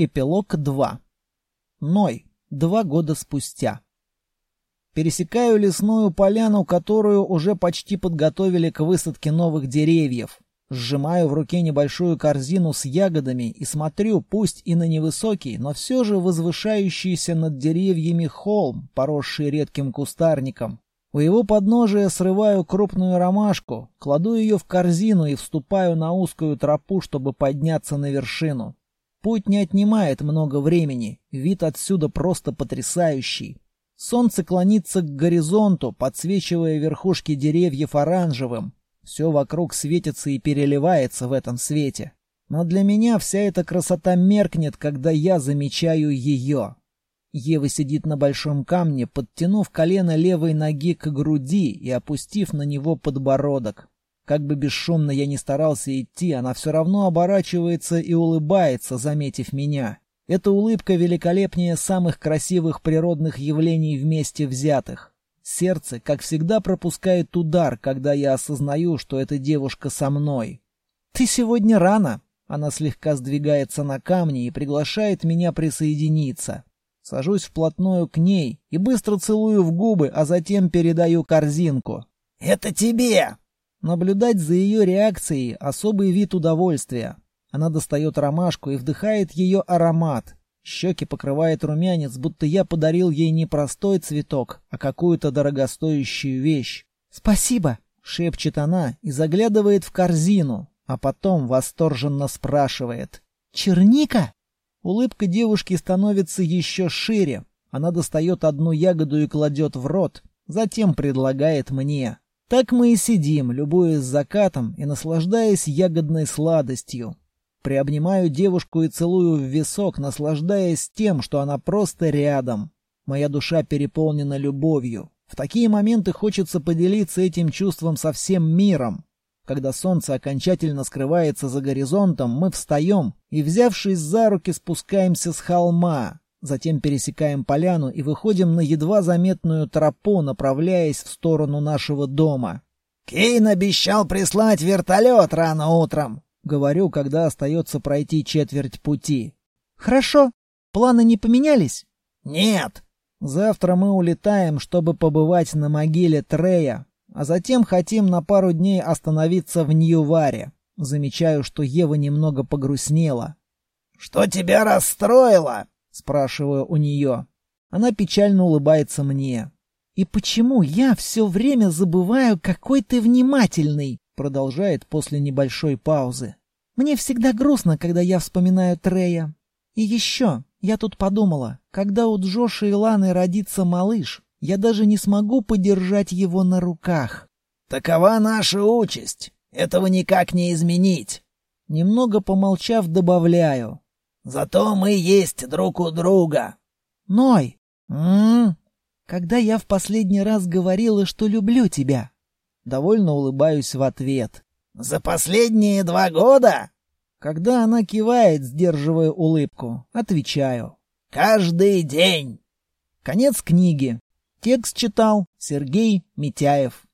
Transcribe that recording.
Эпилог 2. Ной. Два года спустя. Пересекаю лесную поляну, которую уже почти подготовили к высадке новых деревьев. Сжимаю в руке небольшую корзину с ягодами и смотрю, пусть и на невысокий, но все же возвышающийся над деревьями холм, поросший редким кустарником. У его подножия срываю крупную ромашку, кладу ее в корзину и вступаю на узкую тропу, чтобы подняться на вершину. Путь не отнимает много времени, вид отсюда просто потрясающий. Солнце клонится к горизонту, подсвечивая верхушки деревьев оранжевым. Все вокруг светится и переливается в этом свете. Но для меня вся эта красота меркнет, когда я замечаю ее. Ева сидит на большом камне, подтянув колено левой ноги к груди и опустив на него подбородок. Как бы бесшумно я ни старался идти, она все равно оборачивается и улыбается, заметив меня. Эта улыбка великолепнее самых красивых природных явлений вместе взятых. Сердце, как всегда, пропускает удар, когда я осознаю, что эта девушка со мной. «Ты сегодня рано!» Она слегка сдвигается на камни и приглашает меня присоединиться. Сажусь вплотную к ней и быстро целую в губы, а затем передаю корзинку. «Это тебе!» Наблюдать за ее реакцией — особый вид удовольствия. Она достает ромашку и вдыхает ее аромат. Щеки покрывает румянец, будто я подарил ей не простой цветок, а какую-то дорогостоящую вещь. «Спасибо!» — шепчет она и заглядывает в корзину, а потом восторженно спрашивает. «Черника?» Улыбка девушки становится еще шире. Она достает одну ягоду и кладет в рот, затем предлагает мне. Так мы и сидим, любуясь закатом и наслаждаясь ягодной сладостью. Приобнимаю девушку и целую в висок, наслаждаясь тем, что она просто рядом. Моя душа переполнена любовью. В такие моменты хочется поделиться этим чувством со всем миром. Когда солнце окончательно скрывается за горизонтом, мы встаем и, взявшись за руки, спускаемся с холма. Затем пересекаем поляну и выходим на едва заметную тропу, направляясь в сторону нашего дома. «Кейн обещал прислать вертолет рано утром», — говорю, когда остается пройти четверть пути. «Хорошо. Планы не поменялись?» «Нет». «Завтра мы улетаем, чтобы побывать на могиле Трея, а затем хотим на пару дней остановиться в Ньюваре. Замечаю, что Ева немного погрустнела. «Что тебя расстроило?» Спрашиваю у нее. Она печально улыбается мне. «И почему я все время забываю, какой ты внимательный?» Продолжает после небольшой паузы. «Мне всегда грустно, когда я вспоминаю Трея. И еще, я тут подумала, когда у Джоша и Ланы родится малыш, я даже не смогу подержать его на руках». «Такова наша участь. Этого никак не изменить». Немного помолчав, добавляю. Зато мы есть друг у друга. Ной, м, когда я в последний раз говорила, что люблю тебя? Довольно улыбаюсь в ответ. За последние два года? Когда она кивает, сдерживая улыбку, отвечаю. Каждый день. Конец книги. Текст читал Сергей Митяев.